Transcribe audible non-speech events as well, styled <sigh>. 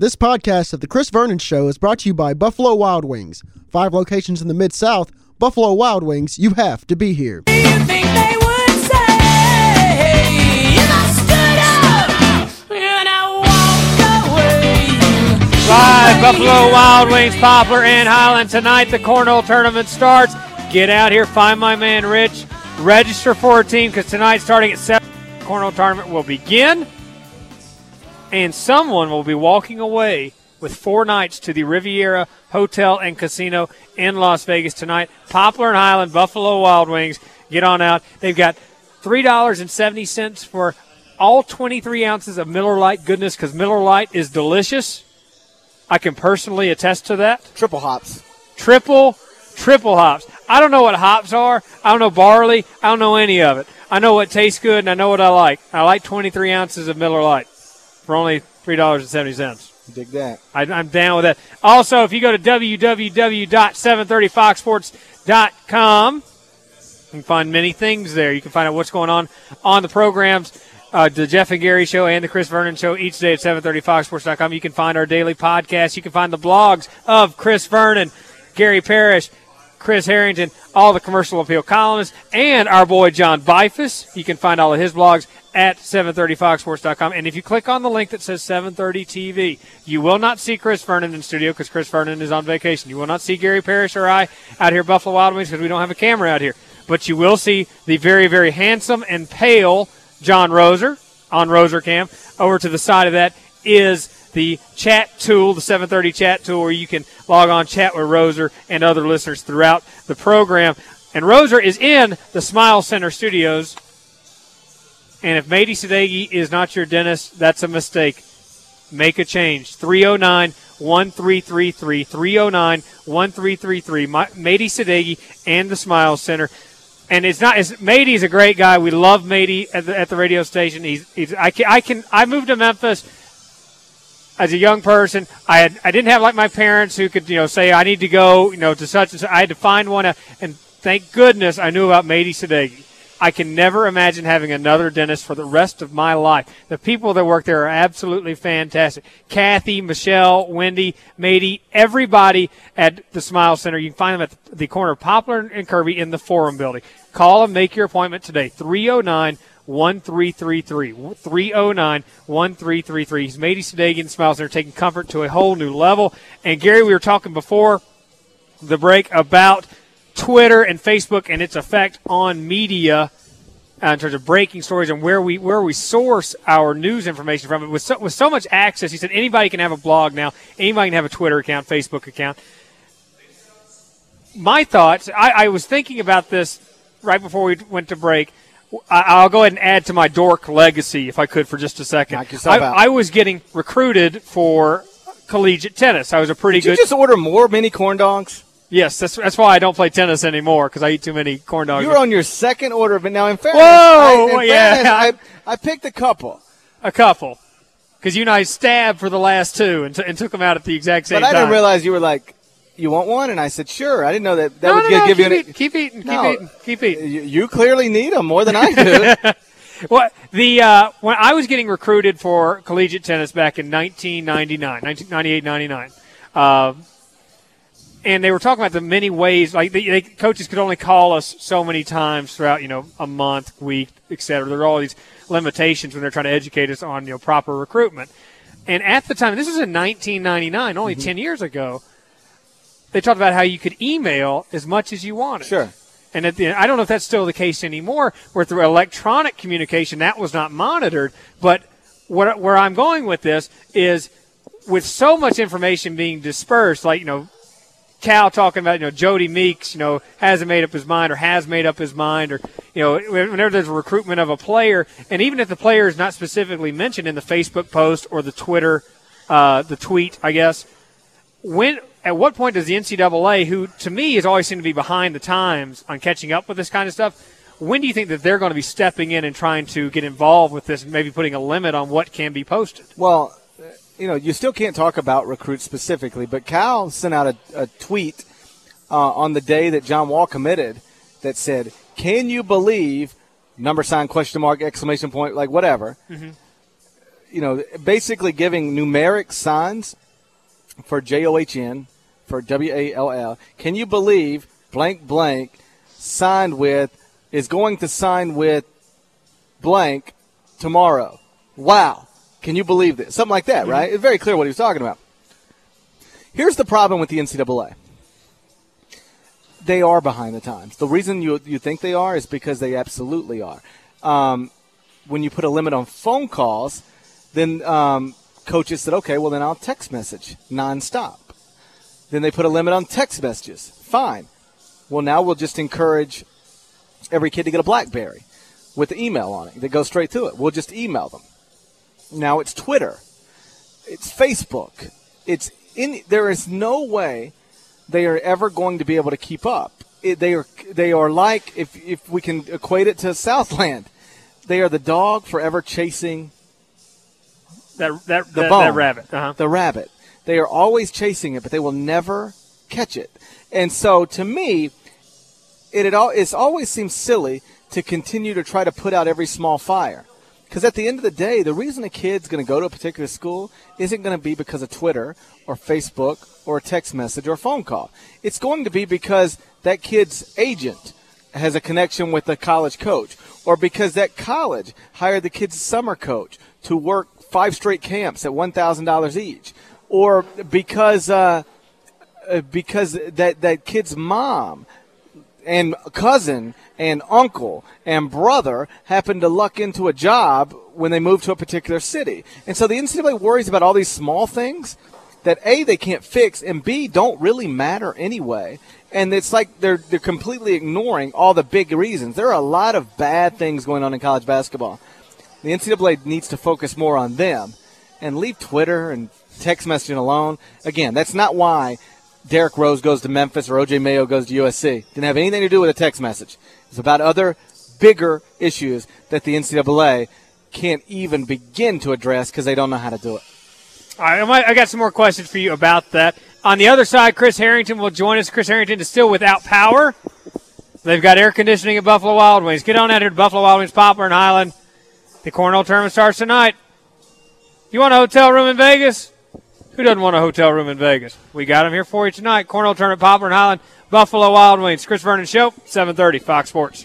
This podcast of The Chris Vernon Show is brought to you by Buffalo Wild Wings. Five locations in the Mid-South, Buffalo Wild Wings, you have to be here. Live Buffalo Wild Wings, Poplar and Highland. Tonight the Cornhole Tournament starts. Get out here, find my man Rich. Register for a team because tonight starting at 7, the Cornhole Tournament will begin. And someone will be walking away with four nights to the Riviera Hotel and Casino in Las Vegas tonight. Poplar and Highland, Buffalo Wild Wings. Get on out. They've got $3.70 for all 23 ounces of Miller Lite goodness because Miller Lite is delicious. I can personally attest to that. Triple hops. Triple, triple hops. I don't know what hops are. I don't know barley. I don't know any of it. I know what tastes good and I know what I like. I like 23 ounces of Miller Lite for only $3.70. Dig that. I, I'm down with that. Also, if you go to www.730foxsports.com, you can find many things there. You can find out what's going on on the programs uh, the Jeff and Gary Show and the Chris Vernon Show each day at 730foxsports.com. You can find our daily podcast. You can find the blogs of Chris Vernon, Gary Parrish, Chris Harrington, all the commercial appeal columnists, and our boy John Bifus. You can find all of his blogs at 730foxsports.com. And if you click on the link that says 730 TV, you will not see Chris Vernon in studio because Chris Vernon is on vacation. You will not see Gary Parrish or I out here Buffalo Wild Wings because we don't have a camera out here. But you will see the very, very handsome and pale – John Roser on Roser Cam. Over to the side of that is the chat tool, the 730 chat tool, where you can log on, chat with Roser and other listeners throughout the program. And Roser is in the Smile Center studios. And if Mady Sadeghi is not your dentist, that's a mistake. Make a change. 309 1333. 309 1333. Mady Sadeghi and the Smile Center and it's not. It's, Mady's a great guy. We love Mady at the, at the radio station. He's, he's I can, I can I moved to Memphis as a young person. I had I didn't have like my parents who could you know say I need to go you know to such and such. I had to find one, uh, and thank goodness I knew about Mady Sadeghi. I can never imagine having another dentist for the rest of my life. The people that work there are absolutely fantastic. Kathy, Michelle, Wendy, Mady, everybody at the Smile Center. You can find them at the corner of Poplar and Kirby in the Forum Building. Call and make your appointment today. 309 1333. 309 1333. He's Mady Sadeghi Smile Center taking comfort to a whole new level. And Gary, we were talking before the break about Twitter and Facebook and its effect on media uh, in terms of breaking stories and where we where we source our news information from. It with so, with so much access, he said anybody can have a blog now. Anybody can have a Twitter account, Facebook account. My thoughts. I, I was thinking about this right before we went to break. I, will go ahead and add to my dork legacy if I could for just a second. I, I, was getting recruited for collegiate tennis. I was a pretty Did good. You just order more mini corn dogs. Yes, that's that's why I don't play tennis anymore because I eat too many corn dogs. You were on your second order, of but now in fairness, whoa, I, in yeah, fairness, I, <laughs> I picked a couple, a couple, because you and I stabbed for the last two and, t- and took them out at the exact same time. But I time. didn't realize you were like, you want one, and I said sure. I didn't know that that no, would no, no, give keep you. Eating, keep eating, keep eating, keep eating. You, you clearly need them more than I do. <laughs> Well, the uh, when I was getting recruited for collegiate tennis back in 1999, 1998, 99, uh, and they were talking about the many ways, like the, they, coaches could only call us so many times throughout, you know, a month, week, etc. There are all these limitations when they're trying to educate us on, you know, proper recruitment. And at the time, this was in 1999, only mm-hmm. 10 years ago, they talked about how you could email as much as you wanted. Sure. And at the, I don't know if that's still the case anymore, where through electronic communication that was not monitored. But what, where I'm going with this is with so much information being dispersed, like, you know, Cal talking about, you know, Jodie Meeks, you know, hasn't made up his mind or has made up his mind or, you know, whenever there's a recruitment of a player, and even if the player is not specifically mentioned in the Facebook post or the Twitter, uh, the tweet, I guess, when at what point does the NCAA, who to me has always seemed to be behind the times on catching up with this kind of stuff, when do you think that they're going to be stepping in and trying to get involved with this and maybe putting a limit on what can be posted? Well, you know, you still can't talk about recruits specifically, but Cal sent out a, a tweet uh, on the day that John Wall committed that said, "Can you believe?" Number sign question mark exclamation point like whatever. Mm-hmm. you know, basically giving numeric signs for J O H N, for W A L L. Can you believe blank blank signed with is going to sign with blank tomorrow? Wow. Can you believe this? Something like that, right? It's very clear what he was talking about. Here's the problem with the NCAA. They are behind the times. The reason you you think they are is because they absolutely are. Um, when you put a limit on phone calls, then um, coaches said, okay, well then I'll text message nonstop. Then they put a limit on text messages. Fine. Well now we'll just encourage every kid to get a BlackBerry with the email on it that goes straight to it. We'll just email them. Now it's Twitter, it's Facebook, it's in. There is no way they are ever going to be able to keep up. It, they are they are like if if we can equate it to Southland, they are the dog forever chasing That that the that, bone, that rabbit. Uh-huh. the rabbit. They are always chasing it, but they will never catch it. And so, to me, it it, al- it's always seems silly to continue to try to put out every small fire. Because at the end of the day, the reason a kid's going to go to a particular school isn't going to be because of Twitter or Facebook or a text message or a phone call. It's going to be because that kid's agent has a connection with the college coach, or because that college hired the kid's summer coach to work five straight camps at one thousand dollars each, or because uh, uh, because that that kid's mom and cousin and uncle and brother happen to luck into a job when they move to a particular city. And so the NCAA worries about all these small things that A, they can't fix, and B, don't really matter anyway. And it's like they're, they're completely ignoring all the big reasons. There are a lot of bad things going on in college basketball. The NCAA needs to focus more on them and leave Twitter and text messaging alone. Again, that's not why Derrick Rose goes to Memphis or OJ Mayo goes to USC. Didn't have anything to do with a text message. It's about other bigger issues that the NCAA can't even begin to address because they don't know how to do it. All right, I, I got some more questions for you about that. On the other side, Chris Harrington will join us. Chris Harrington is still without power. They've got air conditioning at Buffalo Wild Wings. Get on out here to Buffalo Wild Wings, Poplar and Highland. The Cornhole tournament starts tonight. You want a hotel room in Vegas? Who doesn't want a hotel room in Vegas? We got them here for you tonight. Cornhole tournament, Poplar and Highland, Buffalo Wild Wings. Chris Vernon Show, 730, Fox Sports.